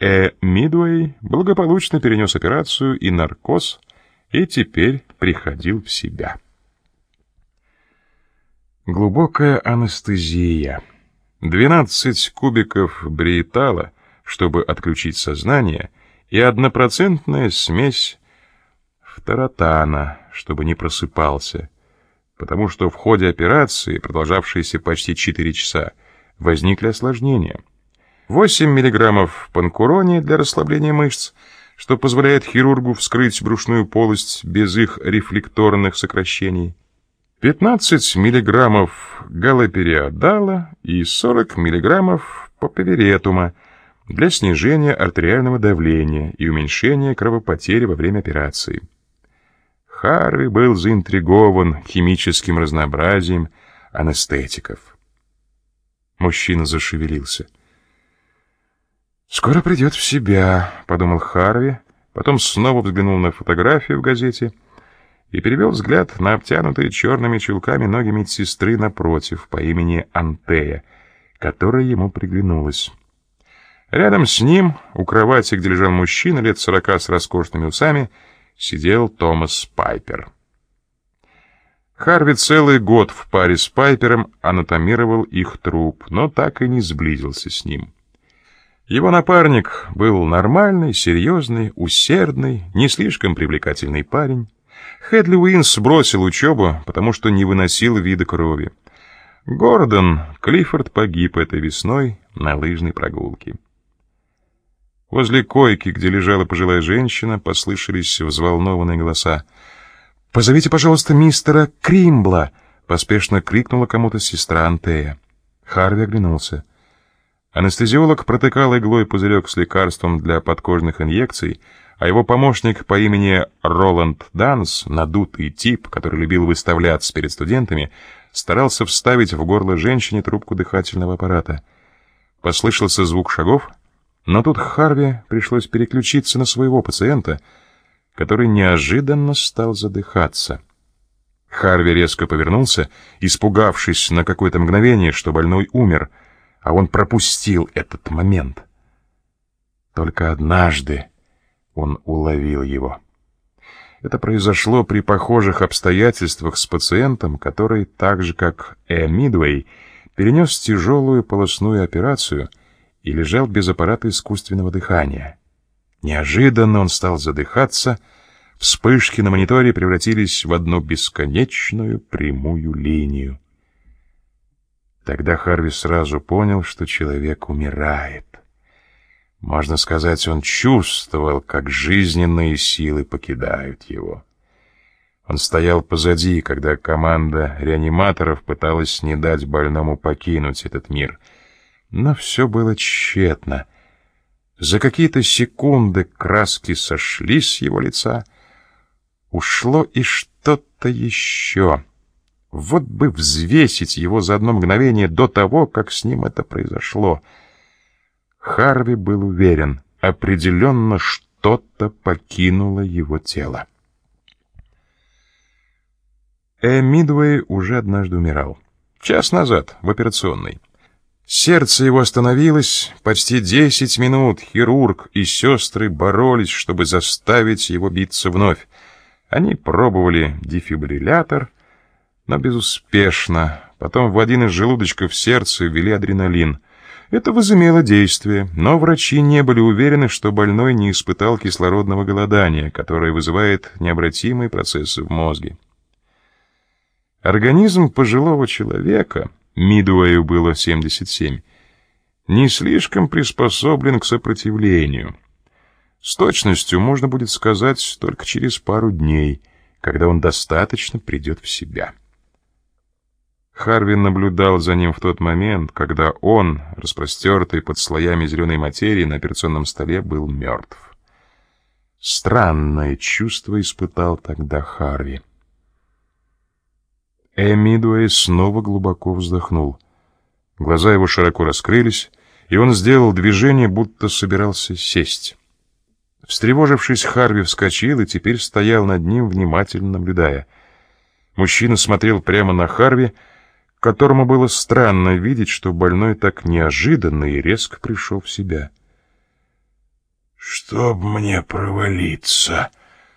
Э. Мидуэй благополучно перенес операцию и наркоз, и теперь приходил в себя. Глубокая анестезия. 12 кубиков бриетала, чтобы отключить сознание, и однопроцентная смесь фторотана, чтобы не просыпался, потому что в ходе операции, продолжавшейся почти 4 часа, возникли осложнения. 8 миллиграммов панкурони для расслабления мышц, что позволяет хирургу вскрыть брюшную полость без их рефлекторных сокращений. 15 миллиграммов галопериодала и 40 миллиграммов папаверетума для снижения артериального давления и уменьшения кровопотери во время операции. Харви был заинтригован химическим разнообразием анестетиков. Мужчина зашевелился. «Скоро придет в себя», — подумал Харви, потом снова взглянул на фотографию в газете и перевел взгляд на обтянутые черными чулками ноги медсестры напротив по имени Антея, которая ему приглянулась. Рядом с ним, у кровати, где лежал мужчина лет сорока с роскошными усами, сидел Томас Пайпер. Харви целый год в паре с Пайпером анатомировал их труп, но так и не сблизился с ним. Его напарник был нормальный, серьезный, усердный, не слишком привлекательный парень. Хедли Уинс бросил учебу, потому что не выносил вида крови. Гордон Клиффорд погиб этой весной на лыжной прогулке. Возле койки, где лежала пожилая женщина, послышались взволнованные голоса. «Позовите, пожалуйста, мистера Кримбла!» — поспешно крикнула кому-то сестра Антея. Харви оглянулся. Анестезиолог протыкал иглой пузырек с лекарством для подкожных инъекций, а его помощник по имени Роланд Данс, надутый тип, который любил выставляться перед студентами, старался вставить в горло женщине трубку дыхательного аппарата. Послышался звук шагов — но тут Харви пришлось переключиться на своего пациента, который неожиданно стал задыхаться. Харви резко повернулся, испугавшись на какое-то мгновение, что больной умер, а он пропустил этот момент. Только однажды он уловил его. Это произошло при похожих обстоятельствах с пациентом, который, так же как Э. Мидуэй, перенес тяжелую полостную операцию — и лежал без аппарата искусственного дыхания. Неожиданно он стал задыхаться, вспышки на мониторе превратились в одну бесконечную прямую линию. Тогда Харви сразу понял, что человек умирает. Можно сказать, он чувствовал, как жизненные силы покидают его. Он стоял позади, когда команда реаниматоров пыталась не дать больному покинуть этот мир — но все было тщетно. За какие-то секунды краски сошли с его лица. Ушло и что-то еще. Вот бы взвесить его за одно мгновение до того, как с ним это произошло. Харви был уверен, определенно что-то покинуло его тело. Э Мидуэй уже однажды умирал. Час назад, в операционной. Сердце его остановилось. Почти десять минут хирург и сестры боролись, чтобы заставить его биться вновь. Они пробовали дефибриллятор, но безуспешно. Потом в один из желудочков сердца ввели адреналин. Это возымело действие, но врачи не были уверены, что больной не испытал кислородного голодания, которое вызывает необратимые процессы в мозге. Организм пожилого человека — Мидуэю было 77, не слишком приспособлен к сопротивлению. С точностью можно будет сказать только через пару дней, когда он достаточно придет в себя. Харвин наблюдал за ним в тот момент, когда он, распростертый под слоями зеленой материи на операционном столе, был мертв. Странное чувство испытал тогда Харви. Эмидуэй снова глубоко вздохнул. Глаза его широко раскрылись, и он сделал движение, будто собирался сесть. Встревожившись, Харви вскочил и теперь стоял над ним, внимательно наблюдая. Мужчина смотрел прямо на Харви, которому было странно видеть, что больной так неожиданно и резко пришел в себя. «Чтоб мне провалиться!»